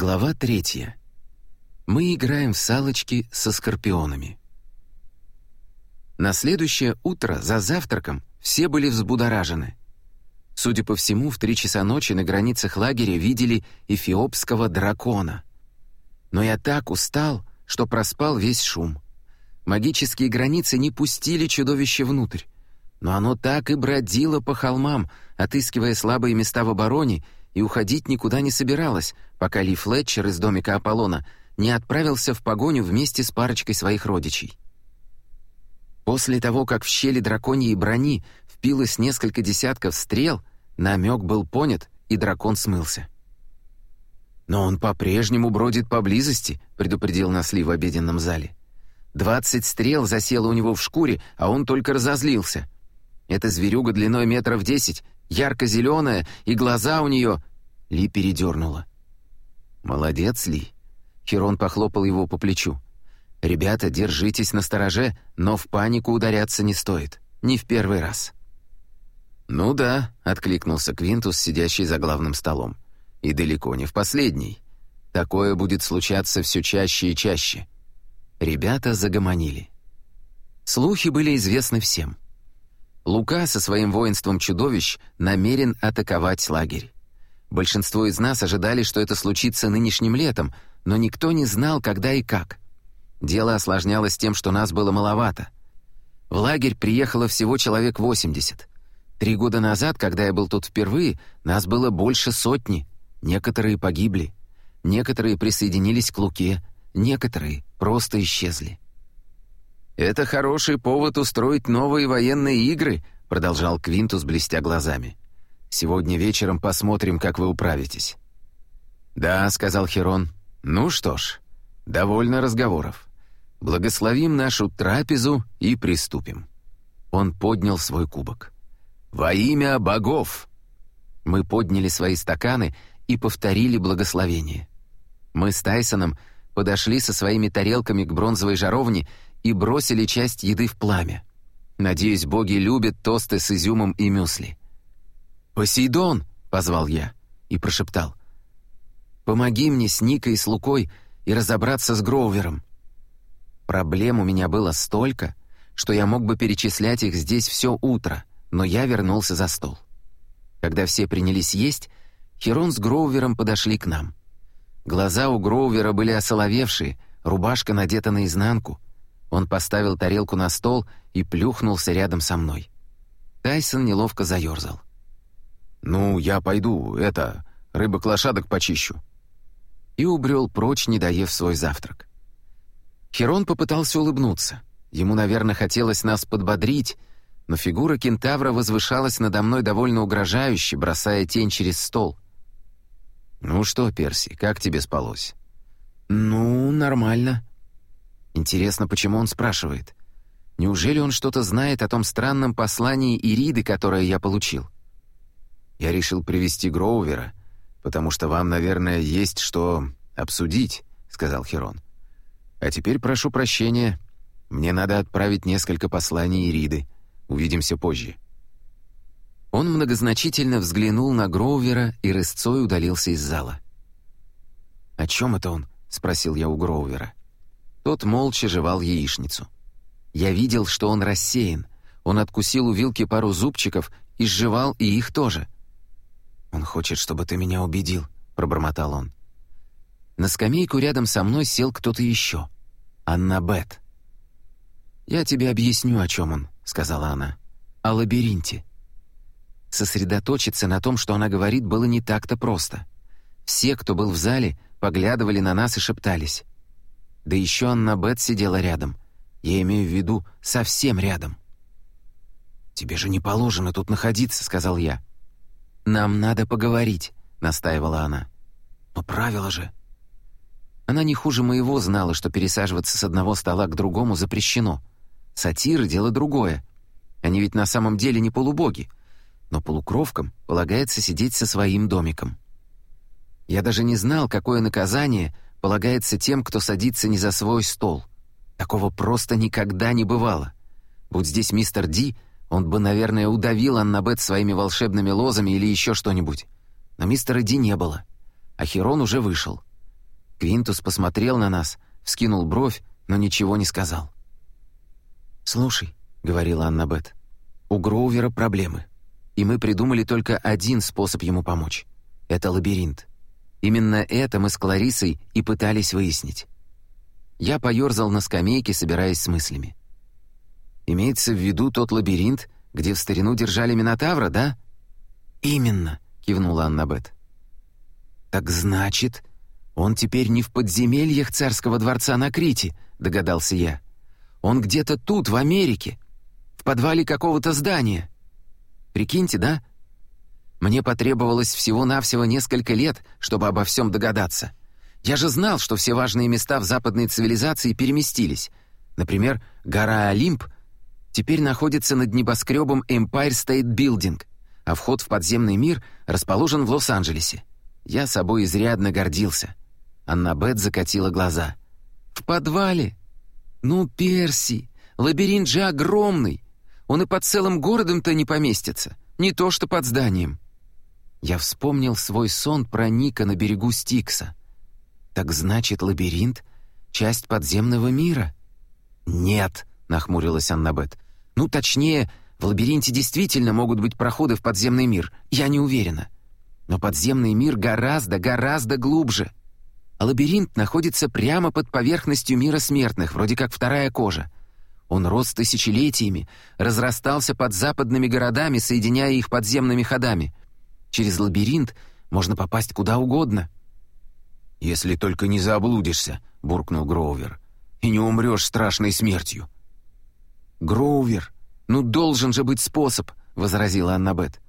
Глава третья. Мы играем в салочки со скорпионами. На следующее утро за завтраком все были взбудоражены. Судя по всему, в три часа ночи на границах лагеря видели эфиопского дракона. Но я так устал, что проспал весь шум. Магические границы не пустили чудовище внутрь, но оно так и бродило по холмам, отыскивая слабые места в обороне и уходить никуда не собиралась, пока Ли Флетчер из домика Аполлона не отправился в погоню вместе с парочкой своих родичей. После того, как в щели драконьей брони впилось несколько десятков стрел, намек был понят, и дракон смылся. «Но он по-прежнему бродит поблизости», — предупредил нас Ли в обеденном зале. «Двадцать стрел засело у него в шкуре, а он только разозлился. Эта зверюга длиной метров десять, ярко-зеленая, и глаза у нее ли передернула. «Молодец, Ли!» Херон похлопал его по плечу. «Ребята, держитесь на стороже, но в панику ударяться не стоит. Не в первый раз». «Ну да», — откликнулся Квинтус, сидящий за главным столом. «И далеко не в последний. Такое будет случаться все чаще и чаще». Ребята загомонили. Слухи были известны всем. Лука со своим воинством чудовищ намерен атаковать лагерь. Большинство из нас ожидали, что это случится нынешним летом, но никто не знал, когда и как. Дело осложнялось тем, что нас было маловато. В лагерь приехало всего человек 80. Три года назад, когда я был тут впервые, нас было больше сотни. Некоторые погибли. Некоторые присоединились к Луке. Некоторые просто исчезли. «Это хороший повод устроить новые военные игры», продолжал Квинтус, блестя глазами. Сегодня вечером посмотрим, как вы управитесь». «Да», — сказал Херон. «Ну что ж, довольно разговоров. Благословим нашу трапезу и приступим». Он поднял свой кубок. «Во имя богов!» Мы подняли свои стаканы и повторили благословение. Мы с Тайсоном подошли со своими тарелками к бронзовой жаровне и бросили часть еды в пламя. Надеюсь, боги любят тосты с изюмом и мюсли. «Посейдон!» — позвал я и прошептал. «Помоги мне с Никой и с Лукой и разобраться с Гроувером». Проблем у меня было столько, что я мог бы перечислять их здесь все утро, но я вернулся за стол. Когда все принялись есть, Херон с Гроувером подошли к нам. Глаза у Гроувера были осоловевшие, рубашка надета наизнанку. Он поставил тарелку на стол и плюхнулся рядом со мной. Тайсон неловко заерзал. «Ну, я пойду, это, рыбок-лошадок почищу». И убрел прочь, не доев свой завтрак. Херон попытался улыбнуться. Ему, наверное, хотелось нас подбодрить, но фигура кентавра возвышалась надо мной довольно угрожающе, бросая тень через стол. «Ну что, Перси, как тебе спалось?» «Ну, нормально». Интересно, почему он спрашивает? Неужели он что-то знает о том странном послании Ириды, которое я получил?» Я решил привести Гроувера, потому что вам, наверное, есть что обсудить», — сказал Херон. «А теперь прошу прощения. Мне надо отправить несколько посланий Ириды. Увидимся позже». Он многозначительно взглянул на Гроувера и рысцой удалился из зала. «О чем это он?» — спросил я у Гроувера. Тот молча жевал яичницу. Я видел, что он рассеян. Он откусил у вилки пару зубчиков и сживал и их тоже — «Он хочет, чтобы ты меня убедил», — пробормотал он. На скамейку рядом со мной сел кто-то еще. Анна Бет. «Я тебе объясню, о чем он», — сказала она. «О лабиринте». Сосредоточиться на том, что она говорит, было не так-то просто. Все, кто был в зале, поглядывали на нас и шептались. Да еще Анна Бет сидела рядом. Я имею в виду совсем рядом. «Тебе же не положено тут находиться», — сказал я. «Нам надо поговорить», — настаивала она. «Но правила же...» Она не хуже моего знала, что пересаживаться с одного стола к другому запрещено. Сатиры — дело другое. Они ведь на самом деле не полубоги. Но полукровкам полагается сидеть со своим домиком. Я даже не знал, какое наказание полагается тем, кто садится не за свой стол. Такого просто никогда не бывало. Будь здесь мистер Ди — он бы, наверное, удавил Аннабет своими волшебными лозами или еще что-нибудь. Но мистера Ди не было. А Херон уже вышел. Квинтус посмотрел на нас, вскинул бровь, но ничего не сказал. «Слушай», — говорила Аннабет, — «у Гроувера проблемы, и мы придумали только один способ ему помочь. Это лабиринт. Именно это мы с Кларисой и пытались выяснить». Я поёрзал на скамейке, собираясь с мыслями. «Имеется в виду тот лабиринт, где в старину держали Минотавра, да?» «Именно», — кивнула Аннабет. «Так значит, он теперь не в подземельях царского дворца на Крите», — догадался я. «Он где-то тут, в Америке, в подвале какого-то здания. Прикиньте, да? Мне потребовалось всего-навсего несколько лет, чтобы обо всем догадаться. Я же знал, что все важные места в западной цивилизации переместились. Например, гора Олимп теперь находится над небоскребом Empire State Building, а вход в подземный мир расположен в Лос-Анджелесе. Я собой изрядно гордился. Аннабет закатила глаза. «В подвале? Ну, Перси, лабиринт же огромный. Он и под целым городом-то не поместится, не то что под зданием». Я вспомнил свой сон про Ника на берегу Стикса. «Так значит, лабиринт — часть подземного мира?» «Нет», — нахмурилась Аннабет. «Ну, точнее, в лабиринте действительно могут быть проходы в подземный мир, я не уверена. Но подземный мир гораздо, гораздо глубже. А лабиринт находится прямо под поверхностью мира смертных, вроде как вторая кожа. Он рос тысячелетиями, разрастался под западными городами, соединяя их подземными ходами. Через лабиринт можно попасть куда угодно. «Если только не заблудишься», — буркнул Гроувер, «и не умрешь страшной смертью». «Гроувер, ну должен же быть способ», — возразила Аннабет.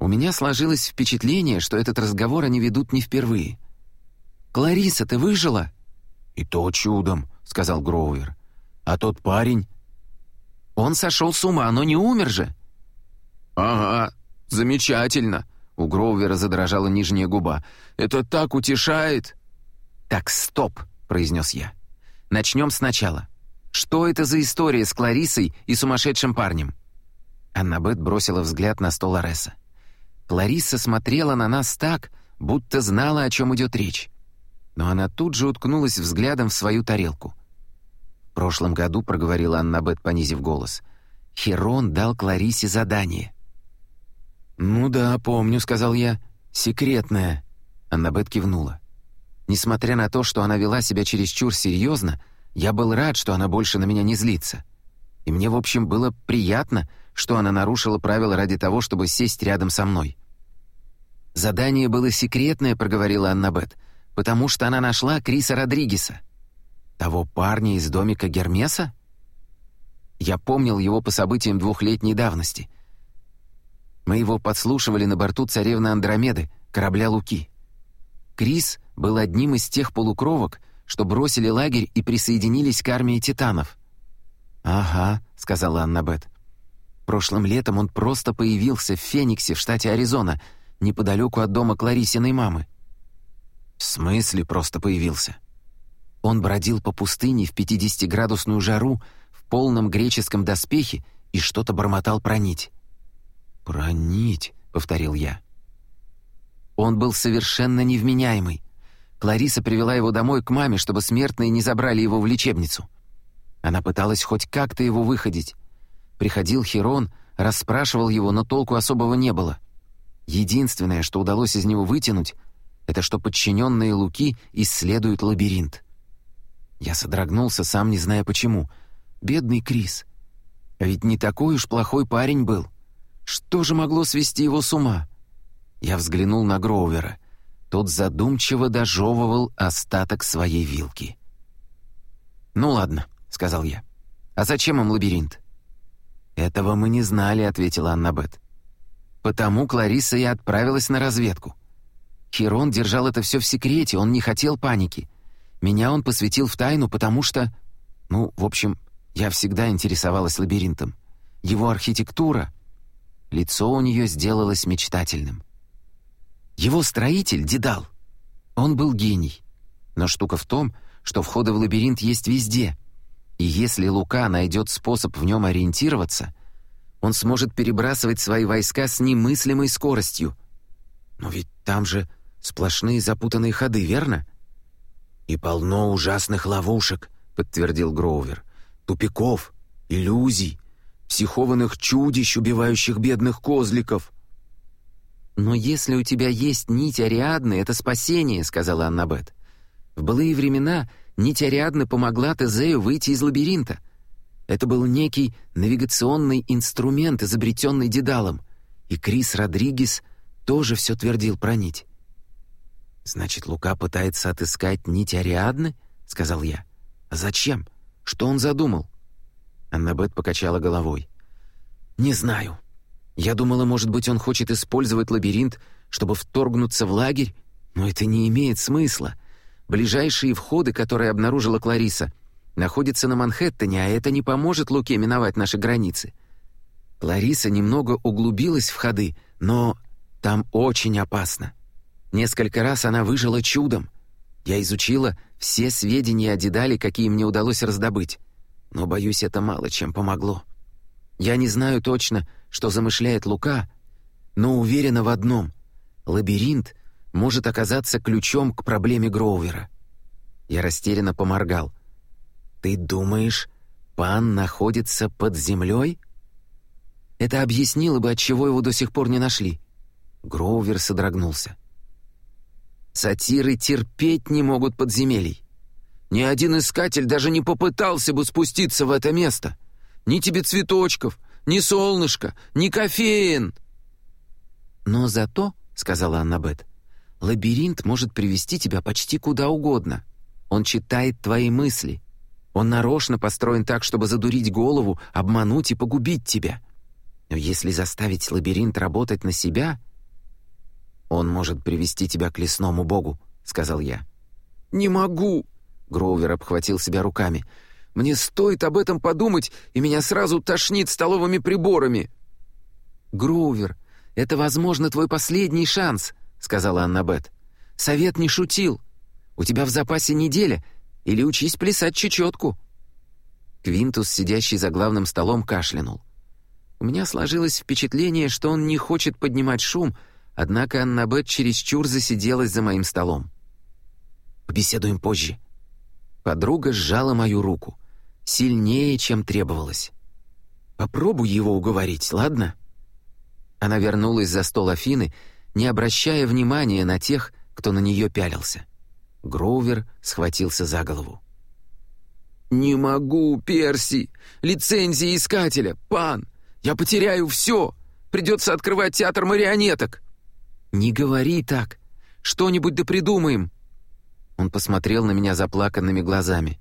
У меня сложилось впечатление, что этот разговор они ведут не впервые. «Клариса, ты выжила?» «И то чудом», — сказал Гроувер. «А тот парень?» «Он сошел с ума, но не умер же». «Ага, замечательно», — у Гроувера задрожала нижняя губа. «Это так утешает». «Так, стоп», — произнес я. «Начнем сначала. Что это за история с Кларисой и сумасшедшим парнем?» Аннабет бросила взгляд на стол Ареса. Клариса смотрела на нас так, будто знала, о чем идет речь. Но она тут же уткнулась взглядом в свою тарелку. «В прошлом году», — проговорила Аннабет, понизив голос, — «Херон дал Кларисе задание». «Ну да, помню», — сказал я. «Секретное». Аннабет кивнула. Несмотря на то, что она вела себя чересчур серьезно, я был рад, что она больше на меня не злится. И мне, в общем, было приятно, что она нарушила правила ради того, чтобы сесть рядом со мной. «Задание было секретное», — проговорила Аннабет, «потому что она нашла Криса Родригеса». «Того парня из домика Гермеса?» Я помнил его по событиям двухлетней давности. Мы его подслушивали на борту царевны Андромеды, корабля Луки. Крис был одним из тех полукровок, что бросили лагерь и присоединились к армии титанов. «Ага», — сказала Аннабет. Прошлым летом он просто появился в Фениксе в штате Аризона, неподалеку от дома Кларисиной мамы. В смысле просто появился? Он бродил по пустыне в 50-градусную жару в полном греческом доспехе и что-то бормотал про нить. «Про нить», — повторил я. Он был совершенно невменяемый. Клариса привела его домой к маме, чтобы смертные не забрали его в лечебницу. Она пыталась хоть как-то его выходить, Приходил Херон, расспрашивал его, но толку особого не было. Единственное, что удалось из него вытянуть, это что подчиненные Луки исследуют лабиринт. Я содрогнулся, сам не зная почему. Бедный Крис. Ведь не такой уж плохой парень был. Что же могло свести его с ума? Я взглянул на Гроувера. Тот задумчиво дожевывал остаток своей вилки. «Ну ладно», — сказал я. «А зачем им лабиринт?» «Этого мы не знали», — ответила Аннабет. «Потому Клариса и отправилась на разведку. Херон держал это все в секрете, он не хотел паники. Меня он посвятил в тайну, потому что... Ну, в общем, я всегда интересовалась лабиринтом. Его архитектура... Лицо у нее сделалось мечтательным. Его строитель — Дедал. Он был гений. Но штука в том, что входы в лабиринт есть везде — и если Лука найдет способ в нем ориентироваться, он сможет перебрасывать свои войска с немыслимой скоростью. Но ведь там же сплошные запутанные ходы, верно? «И полно ужасных ловушек», — подтвердил Гроувер. «Тупиков, иллюзий, психованных чудищ, убивающих бедных козликов». «Но если у тебя есть нить Ариадны, это спасение», — сказала Аннабет. «В былые времена нить Ариадны помогла Тезею выйти из лабиринта. Это был некий навигационный инструмент, изобретенный Дедалом, и Крис Родригес тоже все твердил про нить». «Значит, Лука пытается отыскать нить Ариадны?» — сказал я. «А зачем? Что он задумал?» Аннабет покачала головой. «Не знаю. Я думала, может быть, он хочет использовать лабиринт, чтобы вторгнуться в лагерь, но это не имеет смысла. Ближайшие входы, которые обнаружила Клариса, находятся на Манхэттене, а это не поможет Луке миновать наши границы. Клариса немного углубилась в ходы, но там очень опасно. Несколько раз она выжила чудом. Я изучила все сведения о Дедале, какие мне удалось раздобыть, но, боюсь, это мало чем помогло. Я не знаю точно, что замышляет Лука, но уверена в одном — лабиринт может оказаться ключом к проблеме Гроувера. Я растерянно поморгал. «Ты думаешь, пан находится под землей?» Это объяснило бы, отчего его до сих пор не нашли. Гроувер содрогнулся. Сатиры терпеть не могут подземелий. Ни один искатель даже не попытался бы спуститься в это место. Ни тебе цветочков, ни солнышка, ни кофеин!» «Но зато, — сказала Аннабет, — лабиринт может привести тебя почти куда угодно. Он читает твои мысли. Он нарочно построен так, чтобы задурить голову, обмануть и погубить тебя. Но если заставить лабиринт работать на себя, он может привести тебя к лесному богу», — сказал я. «Не могу!» — Гроувер обхватил себя руками — мне стоит об этом подумать, и меня сразу тошнит столовыми приборами». «Грувер, это, возможно, твой последний шанс», — сказала Аннабет. «Совет не шутил. У тебя в запасе неделя, или учись плясать чечетку». Квинтус, сидящий за главным столом, кашлянул. У меня сложилось впечатление, что он не хочет поднимать шум, однако Аннабет чересчур засиделась за моим столом. «Побеседуем позже». Подруга сжала мою руку сильнее, чем требовалось. Попробуй его уговорить, ладно?» Она вернулась за стол Афины, не обращая внимания на тех, кто на нее пялился. Гроувер схватился за голову. «Не могу, Перси! Лицензия искателя! Пан! Я потеряю все! Придется открывать театр марионеток!» «Не говори так! Что-нибудь да придумаем!» Он посмотрел на меня заплаканными глазами.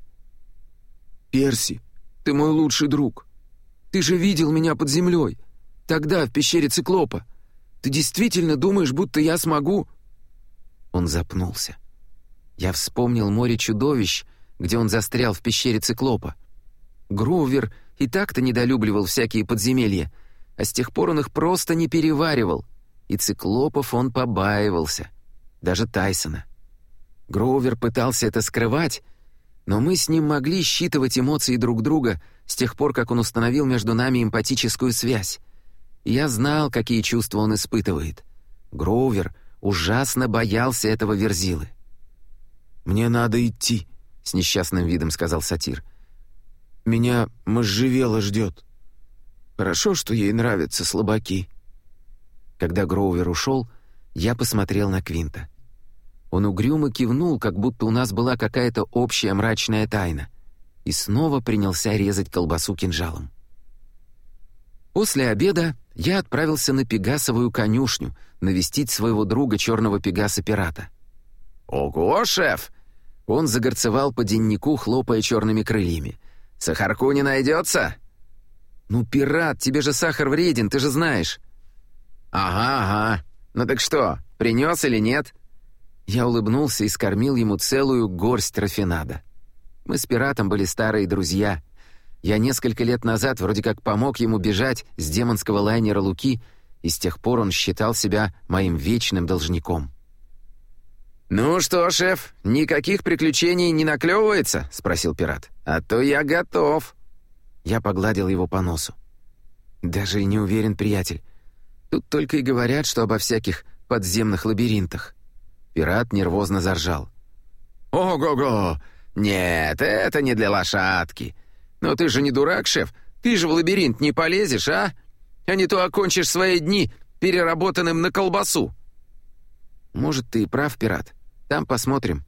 «Перси, ты мой лучший друг. Ты же видел меня под землей. Тогда, в пещере Циклопа. Ты действительно думаешь, будто я смогу...» Он запнулся. Я вспомнил море чудовищ, где он застрял в пещере Циклопа. Гроувер и так-то недолюбливал всякие подземелья, а с тех пор он их просто не переваривал, и циклопов он побаивался, даже Тайсона. Гроувер пытался это скрывать, но мы с ним могли считывать эмоции друг друга с тех пор, как он установил между нами эмпатическую связь. я знал, какие чувства он испытывает. Гроувер ужасно боялся этого верзилы. «Мне надо идти», — с несчастным видом сказал сатир. «Меня можжевела ждет. Хорошо, что ей нравятся слабаки». Когда Гроувер ушел, я посмотрел на Квинта. Он угрюмо кивнул, как будто у нас была какая-то общая мрачная тайна, и снова принялся резать колбасу кинжалом. После обеда я отправился на Пегасовую конюшню навестить своего друга черного Пегаса-пирата. «Ого, шеф!» Он загорцевал по деннику, хлопая черными крыльями. «Сахарку не найдется?» «Ну, пират, тебе же сахар вреден, ты же знаешь». «Ага, ага. Ну так что, принес или нет?» Я улыбнулся и скормил ему целую горсть рафинада. Мы с пиратом были старые друзья. Я несколько лет назад вроде как помог ему бежать с демонского лайнера Луки, и с тех пор он считал себя моим вечным должником. «Ну что, шеф, никаких приключений не наклевывается?» — спросил пират. «А то я готов». Я погладил его по носу. «Даже и не уверен, приятель. Тут только и говорят, что обо всяких подземных лабиринтах». Пират нервозно заржал. Ого-го! Нет, это не для лошадки. Но ты же не дурак, шеф. Ты же в лабиринт не полезешь, а? А не то окончишь свои дни переработанным на колбасу. Может, ты и прав, пират. Там посмотрим.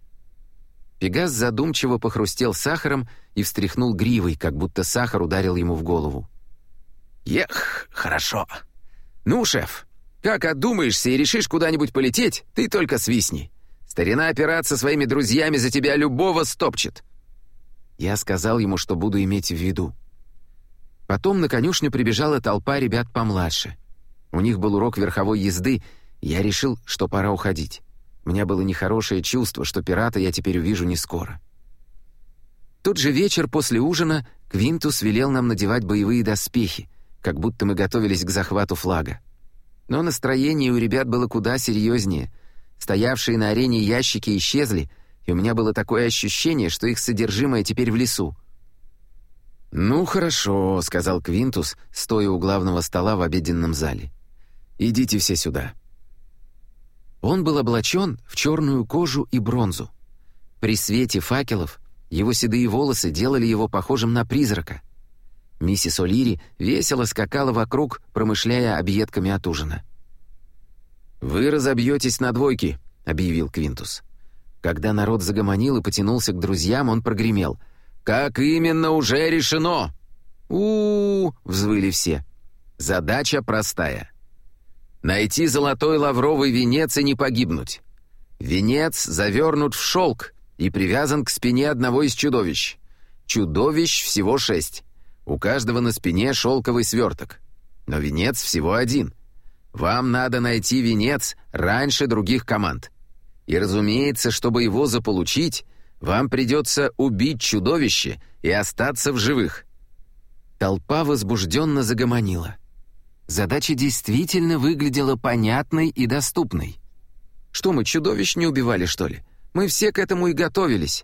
Пегас задумчиво похрустел сахаром и встряхнул гривой, как будто сахар ударил ему в голову. «Ех, хорошо. Ну, шеф, как отдумаешься и решишь куда-нибудь полететь, ты только свистни. Старина пират со своими друзьями за тебя любого стопчет». Я сказал ему, что буду иметь в виду. Потом на конюшню прибежала толпа ребят помладше. У них был урок верховой езды, и я решил, что пора уходить. У меня было нехорошее чувство, что пирата я теперь увижу не скоро. Тот же вечер после ужина Квинтус велел нам надевать боевые доспехи, как будто мы готовились к захвату флага. Но настроение у ребят было куда серьезнее — Стоявшие на арене ящики исчезли, и у меня было такое ощущение, что их содержимое теперь в лесу. «Ну, хорошо», — сказал Квинтус, стоя у главного стола в обеденном зале. «Идите все сюда». Он был облачен в черную кожу и бронзу. При свете факелов его седые волосы делали его похожим на призрака. Миссис О'Лири весело скакала вокруг, промышляя объедками от ужина. «Вы разобьетесь на двойки», — объявил Квинтус. Когда народ загомонил и потянулся к друзьям, он прогремел. «Как именно уже решено?» у, -у, -у взвыли все. «Задача простая. Найти золотой лавровый венец и не погибнуть. Венец завернут в шелк и привязан к спине одного из чудовищ. Чудовищ всего шесть. У каждого на спине шелковый сверток. Но венец всего один — вам надо найти венец раньше других команд. И, разумеется, чтобы его заполучить, вам придется убить чудовище и остаться в живых». Толпа возбужденно загомонила. Задача действительно выглядела понятной и доступной. Что мы, чудовищ не убивали, что ли? Мы все к этому и готовились.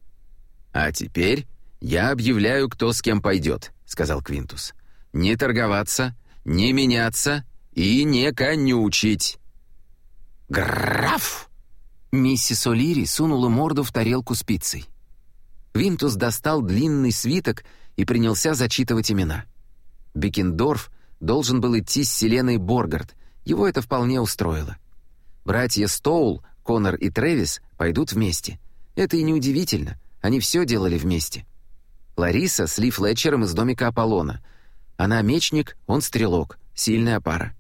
«А теперь я объявляю, кто с кем пойдет», — сказал Квинтус. «Не торговаться, не меняться, и не конючить». «Граф!» Миссис О'Лири сунула морду в тарелку с пиццей. Квинтус достал длинный свиток и принялся зачитывать имена. Бекендорф должен был идти с Селеной Боргард, его это вполне устроило. Братья Стоул, Конор и Трэвис пойдут вместе. Это и неудивительно, они все делали вместе. Лариса с Ли Флетчером из домика Аполлона. Она мечник, он стрелок, сильная пара.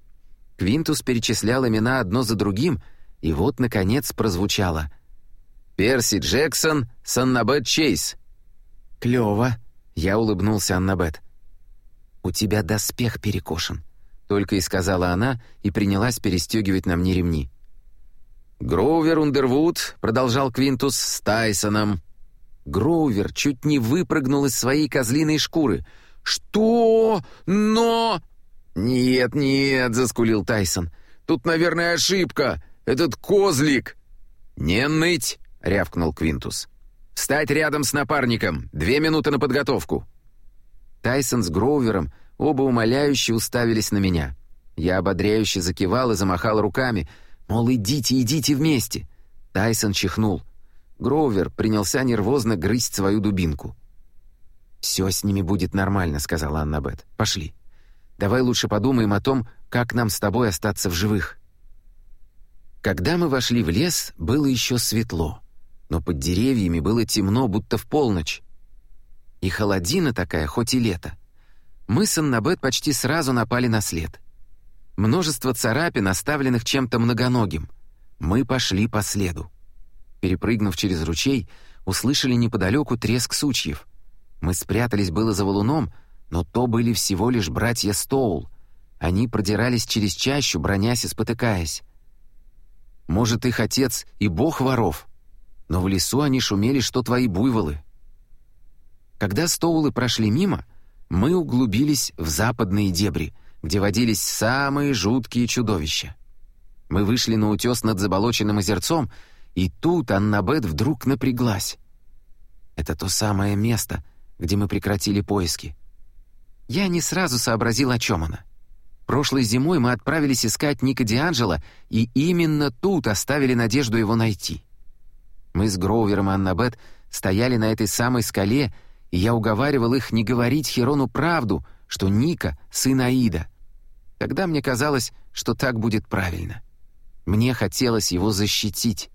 Квинтус перечислял имена одно за другим, и вот, наконец, прозвучало. «Перси Джексон, Саннабет Чейз». «Клёво», — я улыбнулся Аннабет. «У тебя доспех перекошен», — только и сказала она и принялась перестегивать на мне ремни. «Гроувер Ундервуд», — продолжал Квинтус, — «с Тайсоном». Гроувер чуть не выпрыгнул из своей козлиной шкуры. «Что? Но...» «Нет, нет», — заскулил Тайсон. «Тут, наверное, ошибка. Этот козлик». «Не ныть», — рявкнул Квинтус. «Встать рядом с напарником. Две минуты на подготовку». Тайсон с Гроувером оба умоляюще уставились на меня. Я ободряюще закивал и замахал руками, мол, идите, идите вместе. Тайсон чихнул. Гроувер принялся нервозно грызть свою дубинку. «Все с ними будет нормально», — сказала Аннабет. «Пошли». Давай лучше подумаем о том, как нам с тобой остаться в живых». Когда мы вошли в лес, было еще светло, но под деревьями было темно, будто в полночь. И холодина такая, хоть и лето. Мы с Аннабет почти сразу напали на след. Множество царапин, оставленных чем-то многоногим. Мы пошли по следу. Перепрыгнув через ручей, услышали неподалеку треск сучьев. Мы спрятались было за валуном, но то были всего лишь братья Стоул. Они продирались через чащу, бронясь и спотыкаясь. Может, их отец и бог воров, но в лесу они шумели, что твои буйволы. Когда Стоулы прошли мимо, мы углубились в западные дебри, где водились самые жуткие чудовища. Мы вышли на утес над заболоченным озерцом, и тут Аннабет вдруг напряглась. Это то самое место, где мы прекратили поиски. Я не сразу сообразил, о чем она. Прошлой зимой мы отправились искать Ника Дианджело, и именно тут оставили надежду его найти. Мы с Гроувером и Аннабет стояли на этой самой скале, и я уговаривал их не говорить Херону правду, что Ника — сын Аида. Тогда мне казалось, что так будет правильно. Мне хотелось его защитить.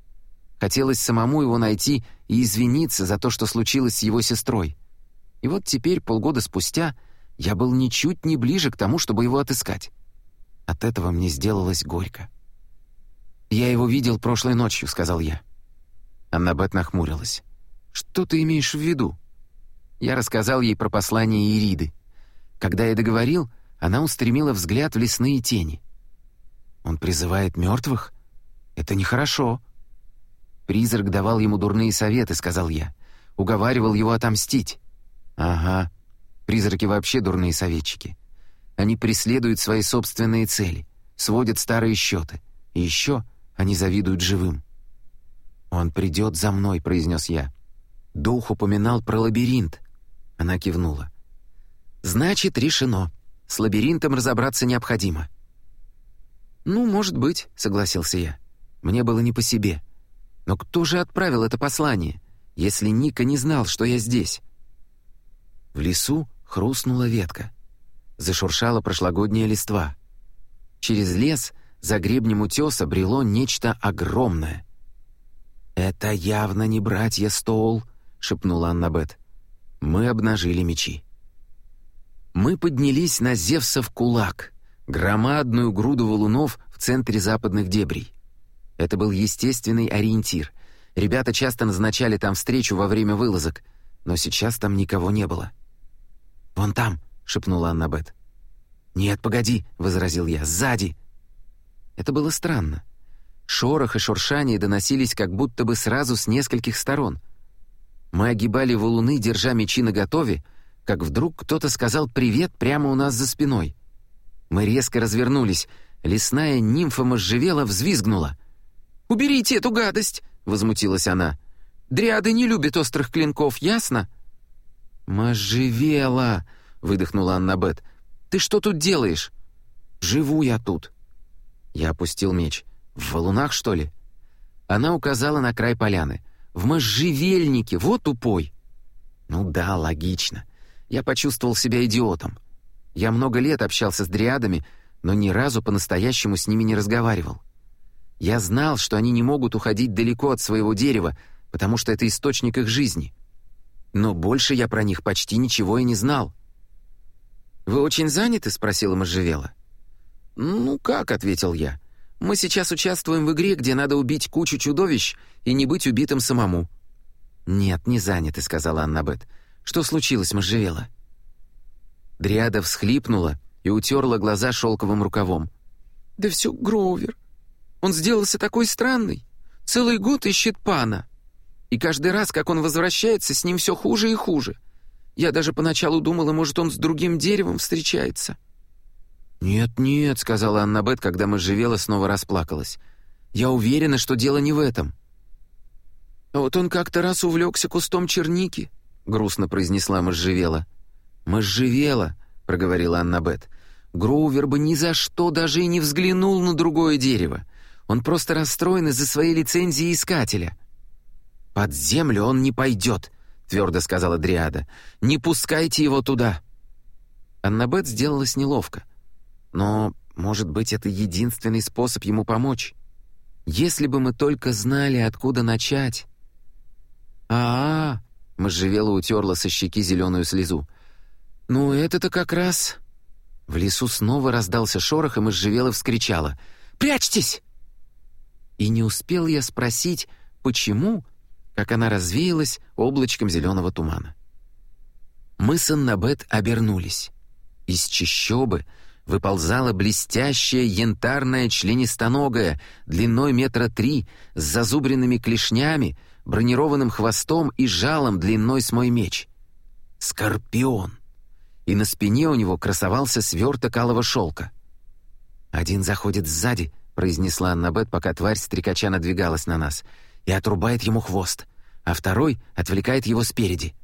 Хотелось самому его найти и извиниться за то, что случилось с его сестрой. И вот теперь, полгода спустя, я был ничуть не ближе к тому, чтобы его отыскать. От этого мне сделалось горько. «Я его видел прошлой ночью», — сказал я. Аннабет нахмурилась. «Что ты имеешь в виду?» Я рассказал ей про послание Ириды. Когда я договорил, она устремила взгляд в лесные тени. «Он призывает мертвых? Это нехорошо». «Призрак давал ему дурные советы», — сказал я. «Уговаривал его отомстить». «Ага. Призраки вообще дурные советчики. Они преследуют свои собственные цели, сводят старые счеты. И еще они завидуют живым». «Он придет за мной», — произнес я. «Дух упоминал про лабиринт». Она кивнула. «Значит, решено. С лабиринтом разобраться необходимо». «Ну, может быть», — согласился я. Мне было не по себе. Но кто же отправил это послание, если Ника не знал, что я здесь? В лесу хрустнула ветка. Зашуршала прошлогодняя листва. Через лес за гребнем утеса брело нечто огромное. «Это явно не братья Стоул», — шепнула Аннабет. Мы обнажили мечи. Мы поднялись на Зевсов кулак, громадную груду валунов в центре западных дебрей. Это был естественный ориентир. Ребята часто назначали там встречу во время вылазок, но сейчас там никого не было. «Вон там», — шепнула Аннабет. «Нет, погоди», — возразил я, — «сзади». Это было странно. Шорох и шуршание доносились как будто бы сразу с нескольких сторон. Мы огибали валуны, держа мечи наготове, как вдруг кто-то сказал «привет» прямо у нас за спиной. Мы резко развернулись. Лесная нимфа можжевела взвизгнула. «Уберите эту гадость!» — возмутилась она. «Дриады не любят острых клинков, ясно?» «Можжевела!» — выдохнула Аннабет. «Ты что тут делаешь?» «Живу я тут». Я опустил меч. «В валунах, что ли?» Она указала на край поляны. «В можжевельнике, вот тупой!» «Ну да, логично. Я почувствовал себя идиотом. Я много лет общался с дриадами, но ни разу по-настоящему с ними не разговаривал. Я знал, что они не могут уходить далеко от своего дерева, потому что это источник их жизни. Но больше я про них почти ничего и не знал. «Вы очень заняты?» — спросила Можжевела. «Ну как?» — ответил я. «Мы сейчас участвуем в игре, где надо убить кучу чудовищ и не быть убитым самому». «Нет, не заняты», — сказала Аннабет. «Что случилось, Можжевела?» Дриада всхлипнула и утерла глаза шелковым рукавом. «Да все Гроувер. Он сделался такой странный. Целый год ищет пана. И каждый раз, как он возвращается, с ним все хуже и хуже. Я даже поначалу думала, может, он с другим деревом встречается». «Нет-нет», — сказала Аннабет, когда Можжевела снова расплакалась. «Я уверена, что дело не в этом». «Вот он как-то раз увлекся кустом черники», — грустно произнесла Можжевела. «Можжевела», — проговорила Аннабет. «Гроувер бы ни за что даже и не взглянул на другое дерево. Он просто расстроен из-за своей лицензии искателя». «Под землю он не пойдет», — твердо сказала Дриада. «Не пускайте его туда». Аннабет сделалась неловко. Но, может быть, это единственный способ ему помочь. Если бы мы только знали, откуда начать. А-а-а, Можжевела утерла со щеки зеленую слезу. «Ну, это-то как раз...» В лесу снова раздался шорох, и Можжевела вскричала. «Прячьтесь!» И не успел я спросить, почему, как она развеялась облачком зеленого тумана. Мы с Аннабет обернулись. Из чащобы выползала блестящая янтарная членистоногая, длиной метра три, с зазубренными клешнями, бронированным хвостом и жалом длиной с мой меч. Скорпион! И на спине у него красовался сверток алого шелка. «Один заходит сзади», — произнесла Аннабет, пока тварь стрекача надвигалась на нас, и отрубает ему хвост, а второй отвлекает его спереди.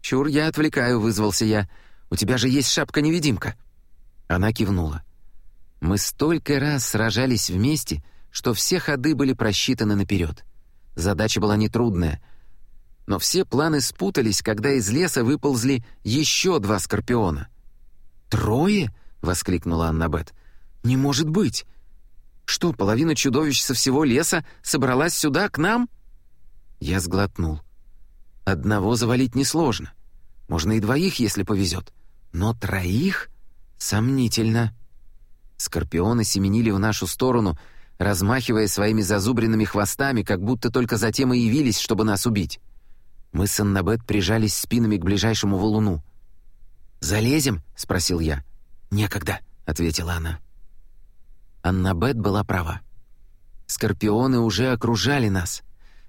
«Чур, я отвлекаю», — вызвался я. «У тебя же есть шапка-невидимка». Она кивнула. Мы столько раз сражались вместе, что все ходы были просчитаны наперед. задача была нетрудная. Но все планы спутались, когда из леса выползли еще два скорпиона. «Трое?» — воскликнула Аннабет. «Не может быть! Что, половина чудовищ со всего леса собралась сюда, к нам?» Я сглотнул. Одного завалить несложно. Можно и двоих, если повезет. Но троих? Сомнительно. Скорпионы семенили в нашу сторону, размахивая своими зазубренными хвостами, как будто только затем и явились, чтобы нас убить. Мы с Аннабет прижались спинами к ближайшему валуну. «Залезем?» — спросил я. «Некогда», — ответила она. Аннабет была права. Скорпионы уже окружали нас.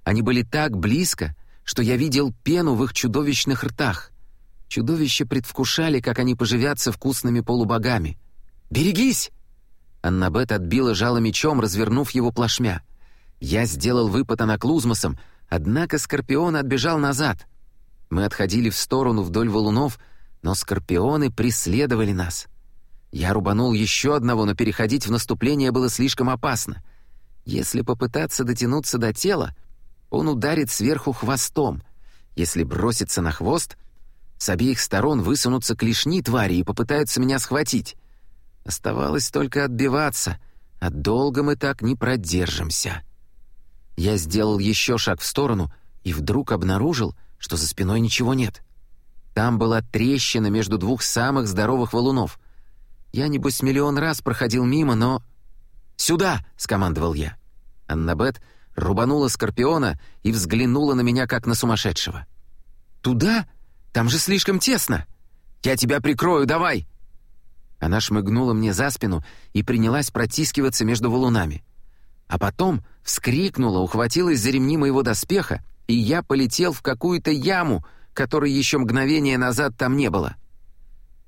Они были так близко, что я видел пену в их чудовищных ртах. Чудовища предвкушали, как они поживятся вкусными полубогами. «Берегись!» Аннабет отбила жало мечом, развернув его плашмя. Я сделал выпад анаклузмосом, однако Скорпион отбежал назад. Мы отходили в сторону вдоль валунов, но Скорпионы преследовали нас. Я рубанул еще одного, но переходить в наступление было слишком опасно. Если попытаться дотянуться до тела, он ударит сверху хвостом. Если броситься на хвост, с обеих сторон высунутся клешни твари и попытаются меня схватить. Оставалось только отбиваться, а долго мы так не продержимся. Я сделал еще шаг в сторону и вдруг обнаружил, что за спиной ничего нет. Там была трещина между двух самых здоровых валунов. Я, небось, миллион раз проходил мимо, но... «Сюда!» — скомандовал я. Аннабет рубанула Скорпиона и взглянула на меня, как на сумасшедшего. «Туда? Там же слишком тесно! Я тебя прикрою, давай!» Она шмыгнула мне за спину и принялась протискиваться между валунами. А потом вскрикнула, ухватилась за ремни моего доспеха, и я полетел в какую-то яму, которой еще мгновение назад там не было.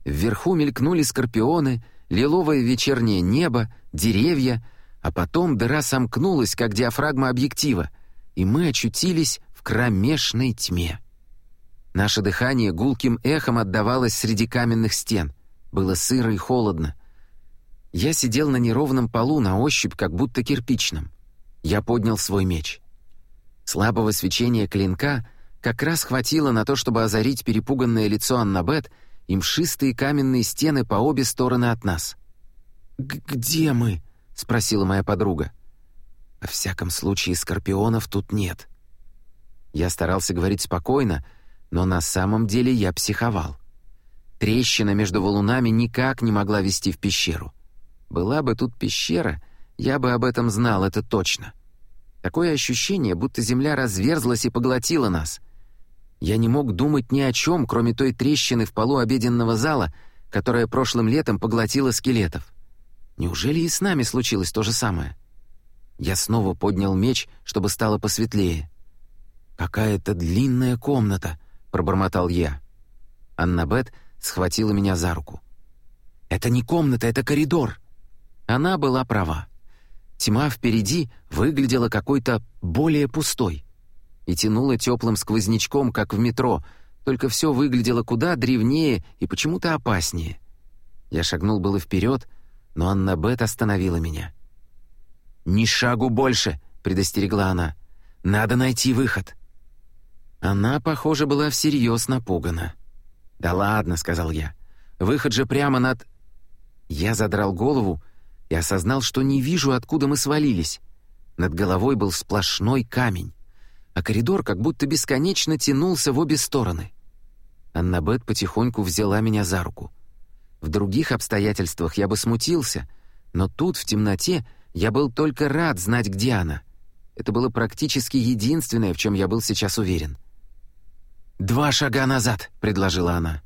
Вверху мелькнули скорпионы, лиловое вечернее небо, деревья, а потом дыра сомкнулась, как диафрагма объектива, и мы очутились в кромешной тьме. Наше дыхание гулким эхом отдавалось среди каменных стен — было сыро и холодно. Я сидел на неровном полу на ощупь, как будто кирпичном. Я поднял свой меч. Слабого свечения клинка как раз хватило на то, чтобы озарить перепуганное лицо Аннабет и мшистые каменные стены по обе стороны от нас. «Где мы?» — спросила моя подруга. «Во всяком случае, скорпионов тут нет». Я старался говорить спокойно, но на самом деле я психовал. Трещина между валунами никак не могла вести в пещеру. Была бы тут пещера, я бы об этом знал, это точно. Такое ощущение, будто земля разверзлась и поглотила нас. Я не мог думать ни о чем, кроме той трещины в полу обеденного зала, которая прошлым летом поглотила скелетов. Неужели и с нами случилось то же самое? Я снова поднял меч, чтобы стало посветлее. «Какая-то длинная комната», — пробормотал я. Аннабет схватила меня за руку. «Это не комната, это коридор!» Она была права. Тьма впереди выглядела какой-то более пустой и тянула теплым сквознячком, как в метро, только все выглядело куда древнее и почему-то опаснее. Я шагнул было вперед, но Анна Бет остановила меня. «Ни шагу больше!» — предостерегла она. «Надо найти выход!» Она, похоже, была всерьез напугана. «Да ладно», — сказал я. «Выход же прямо над...» Я задрал голову и осознал, что не вижу, откуда мы свалились. Над головой был сплошной камень, а коридор как будто бесконечно тянулся в обе стороны. Аннабет потихоньку взяла меня за руку. В других обстоятельствах я бы смутился, но тут, в темноте, я был только рад знать, где она. Это было практически единственное, в чем я был сейчас уверен. «Два шага назад», — предложила она.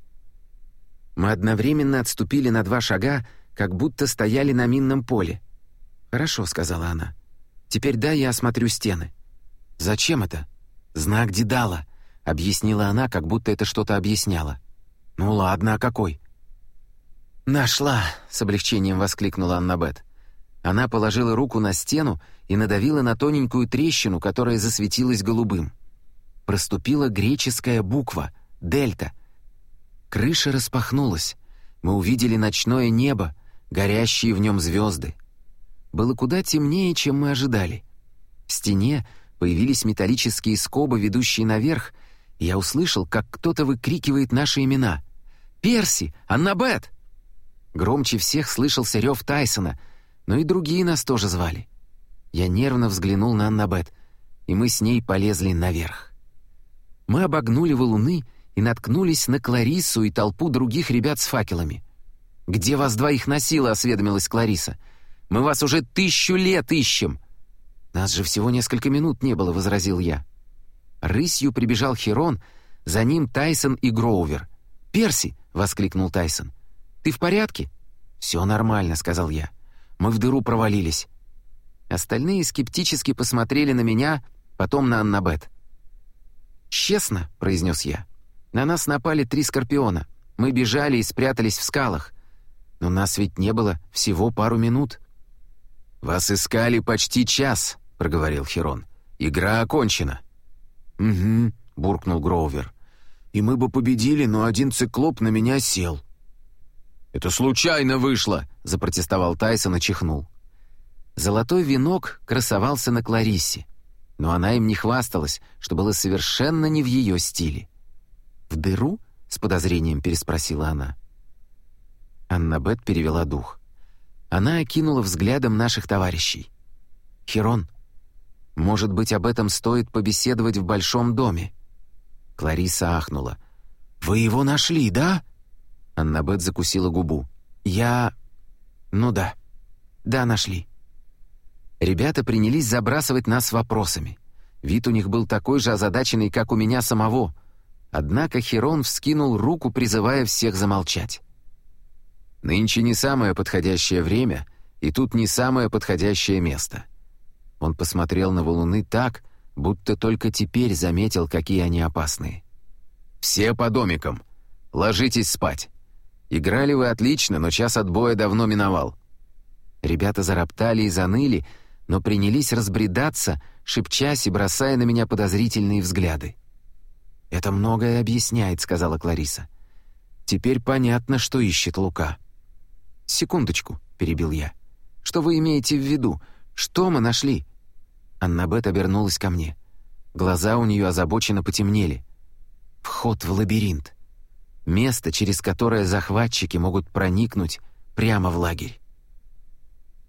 Мы одновременно отступили на два шага, как будто стояли на минном поле. «Хорошо», — сказала она. «Теперь дай я осмотрю стены». «Зачем это?» «Знак Дедала», — объяснила она, как будто это что-то объясняло. «Ну ладно, а какой?» «Нашла!» — с облегчением воскликнула Аннабет. Она положила руку на стену и надавила на тоненькую трещину, которая засветилась голубым проступила греческая буква «Дельта». Крыша распахнулась. Мы увидели ночное небо, горящие в нем звезды. Было куда темнее, чем мы ожидали. В стене появились металлические скобы, ведущие наверх, я услышал, как кто-то выкрикивает наши имена. «Перси! Аннабет!» Громче всех слышался рев Тайсона, но и другие нас тоже звали. Я нервно взглянул на Аннабет, и мы с ней полезли наверх. Мы обогнули валуны и наткнулись на Кларису и толпу других ребят с факелами. «Где вас двоих носило?» — осведомилась Клариса. «Мы вас уже тысячу лет ищем!» «Нас же всего несколько минут не было», — возразил я. Рысью прибежал Херон, за ним Тайсон и Гроувер. «Перси!» — воскликнул Тайсон. «Ты в порядке?» «Все нормально», — сказал я. «Мы в дыру провалились». Остальные скептически посмотрели на меня, потом на Аннабет. «Честно», — произнес я, — «на нас напали три скорпиона. Мы бежали и спрятались в скалах. Но нас ведь не было всего пару минут». «Вас искали почти час», — проговорил Херон. «Игра окончена». «Угу», — буркнул Гроувер. «И мы бы победили, но один циклоп на меня сел». «Это случайно вышло», — запротестовал Тайсон и чихнул. Золотой венок красовался на Клариссе, но она им не хвасталась, что было совершенно не в ее стиле. «В дыру?» — с подозрением переспросила она. Аннабет перевела дух. Она окинула взглядом наших товарищей. «Херон, может быть, об этом стоит побеседовать в большом доме?» Клариса ахнула. «Вы его нашли, да?» Аннабет закусила губу. «Я... ну да. Да, нашли». Ребята принялись забрасывать нас вопросами. Вид у них был такой же озадаченный, как у меня самого. Однако Херон вскинул руку, призывая всех замолчать. «Нынче не самое подходящее время, и тут не самое подходящее место». Он посмотрел на валуны так, будто только теперь заметил, какие они опасные. «Все по домикам. Ложитесь спать. Играли вы отлично, но час отбоя давно миновал». Ребята зароптали и заныли, но принялись разбредаться, шепчась и бросая на меня подозрительные взгляды. «Это многое объясняет», — сказала Клариса. «Теперь понятно, что ищет Лука». «Секундочку», — перебил я. «Что вы имеете в виду? Что мы нашли?» Аннабет обернулась ко мне. Глаза у нее озабоченно потемнели. «Вход в лабиринт. Место, через которое захватчики могут проникнуть прямо в лагерь».